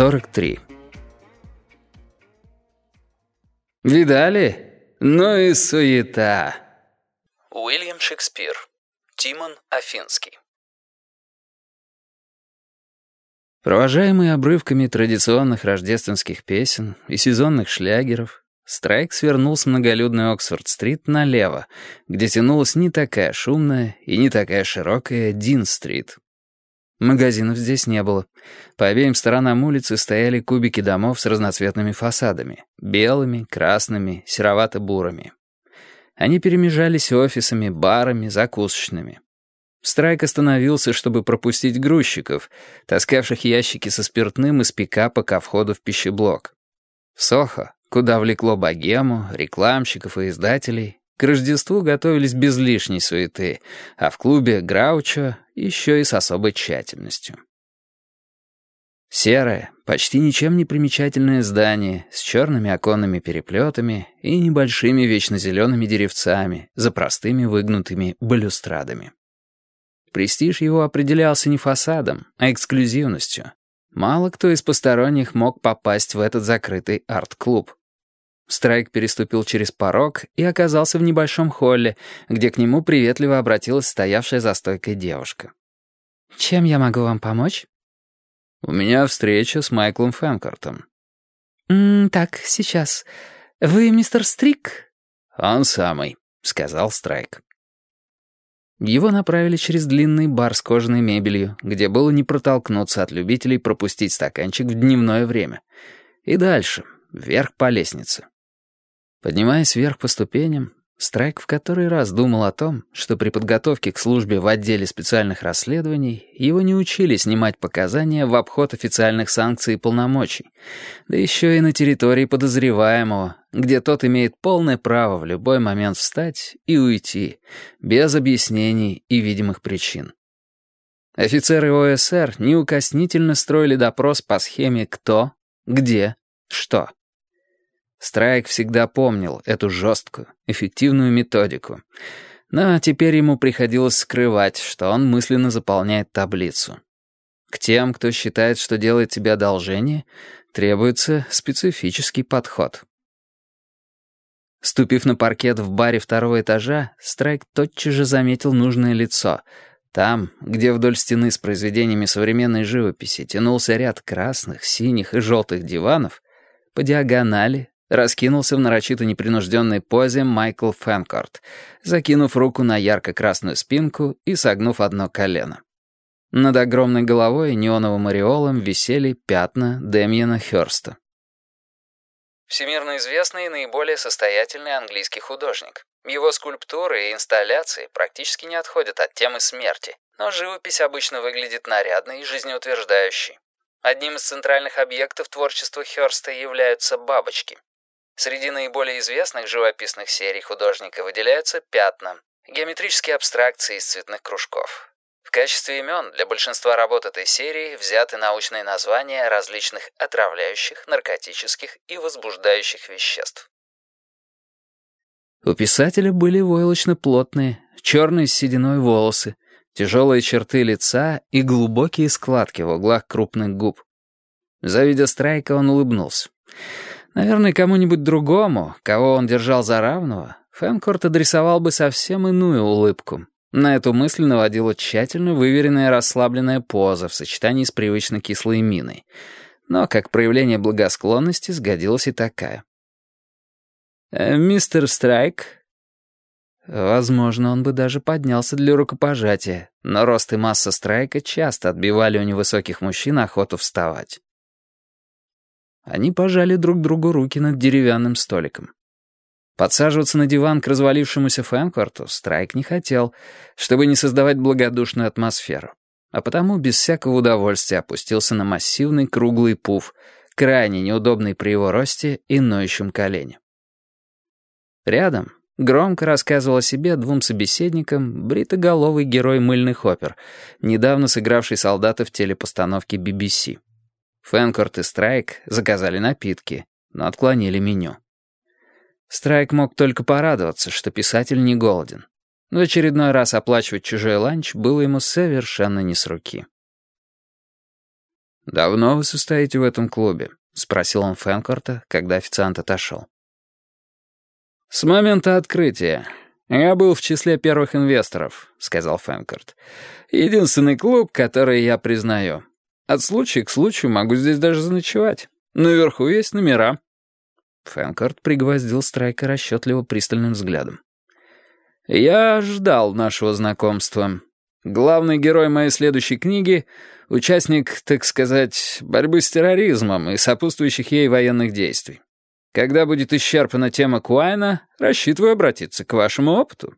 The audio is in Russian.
43. Видали? Ну и суета. Уильям Шекспир. Тимон Афинский. Провожаемый обрывками традиционных рождественских песен и сезонных шлягеров, Страйк свернул с многолюдной Оксфорд-стрит налево, где тянулась не такая шумная и не такая широкая Дин-стрит, Магазинов здесь не было. По обеим сторонам улицы стояли кубики домов с разноцветными фасадами. Белыми, красными, серовато-бурыми. Они перемежались офисами, барами, закусочными. Страйк остановился, чтобы пропустить грузчиков, таскавших ящики со спиртным из пикапа ко входу в пищеблок. В Сохо, куда влекло богему, рекламщиков и издателей, к Рождеству готовились без лишней суеты, а в клубе «Граучо» еще и с особой тщательностью. Серое, почти ничем не примечательное здание с черными оконными переплетами и небольшими вечно зелеными деревцами за простыми выгнутыми балюстрадами. Престиж его определялся не фасадом, а эксклюзивностью. Мало кто из посторонних мог попасть в этот закрытый арт-клуб. Страйк переступил через порог и оказался в небольшом холле, где к нему приветливо обратилась стоявшая за стойкой девушка. «Чем я могу вам помочь?» «У меня встреча с Майклом Фэнкортом». М «Так, сейчас. Вы мистер Стрик?» «Он самый», — сказал Страйк. Его направили через длинный бар с кожаной мебелью, где было не протолкнуться от любителей пропустить стаканчик в дневное время. И дальше, вверх по лестнице. Поднимаясь вверх по ступеням, Страйк в который раз думал о том, что при подготовке к службе в отделе специальных расследований его не учили снимать показания в обход официальных санкций и полномочий, да еще и на территории подозреваемого, где тот имеет полное право в любой момент встать и уйти, без объяснений и видимых причин. Офицеры ОСР неукоснительно строили допрос по схеме «кто», «где», «что». Страйк всегда помнил эту жесткую, эффективную методику. Но теперь ему приходилось скрывать, что он мысленно заполняет таблицу. К тем, кто считает, что делает тебе одолжение, требуется специфический подход. Ступив на паркет в баре второго этажа, Страйк тотчас же заметил нужное лицо. Там, где вдоль стены с произведениями современной живописи тянулся ряд красных, синих и желтых диванов, по диагонали Раскинулся в нарочито непринужденной позе Майкл Фэнкорт, закинув руку на ярко-красную спинку и согнув одно колено. Над огромной головой неоновым ореолом висели пятна Демьена Хёрста. Всемирно известный и наиболее состоятельный английский художник. Его скульптуры и инсталляции практически не отходят от темы смерти, но живопись обычно выглядит нарядной и жизнеутверждающей. Одним из центральных объектов творчества Хёрста являются бабочки. Среди наиболее известных живописных серий художника выделяются пятна, геометрические абстракции из цветных кружков. В качестве имен для большинства работ этой серии взяты научные названия различных отравляющих, наркотических и возбуждающих веществ. У писателя были войлочно-плотные, черные с сединой волосы, тяжелые черты лица и глубокие складки в углах крупных губ. Завидя Страйка, он улыбнулся. Наверное, кому-нибудь другому, кого он держал за равного, Фэнкорт адресовал бы совсем иную улыбку. На эту мысль наводила тщательно выверенная расслабленная поза в сочетании с привычно кислой миной. Но как проявление благосклонности сгодилась и такая. «Э, «Мистер Страйк?» Возможно, он бы даже поднялся для рукопожатия, но рост и масса Страйка часто отбивали у невысоких мужчин охоту вставать. Они пожали друг другу руки над деревянным столиком. Подсаживаться на диван к развалившемуся Фэнкварту Страйк не хотел, чтобы не создавать благодушную атмосферу, а потому без всякого удовольствия опустился на массивный круглый пуф, крайне неудобный при его росте и ноющем колене. Рядом громко рассказывал о себе двум собеседникам бритоголовый герой мыльных опер, недавно сыгравший солдата в телепостановке BBC. Фэнкорт и Страйк заказали напитки, но отклонили меню. Страйк мог только порадоваться, что писатель не голоден. В очередной раз оплачивать чужой ланч было ему совершенно не с руки. «Давно вы состоите в этом клубе?» — спросил он Фэнкорта, когда официант отошел. «С момента открытия. Я был в числе первых инвесторов», — сказал Фэнкорт. «Единственный клуб, который я признаю. От случая к случаю могу здесь даже заночевать. Наверху есть номера». Фэнкорт пригвоздил Страйка расчетливо пристальным взглядом. «Я ждал нашего знакомства. Главный герой моей следующей книги — участник, так сказать, борьбы с терроризмом и сопутствующих ей военных действий. Когда будет исчерпана тема Куайна, рассчитываю обратиться к вашему опыту».